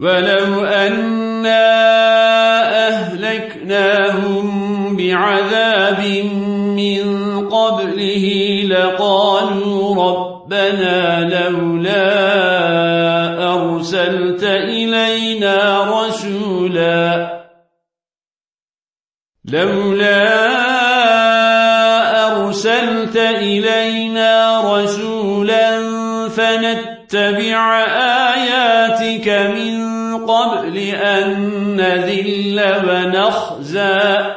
ولو أنا أهلكناهم بعذاب من قبله لقالوا ربنا لولا أرسلت إلينا رسولا لولا أرسلت إلينا رسولا فنتبع آياتك من قبل أن نذل ونخزى.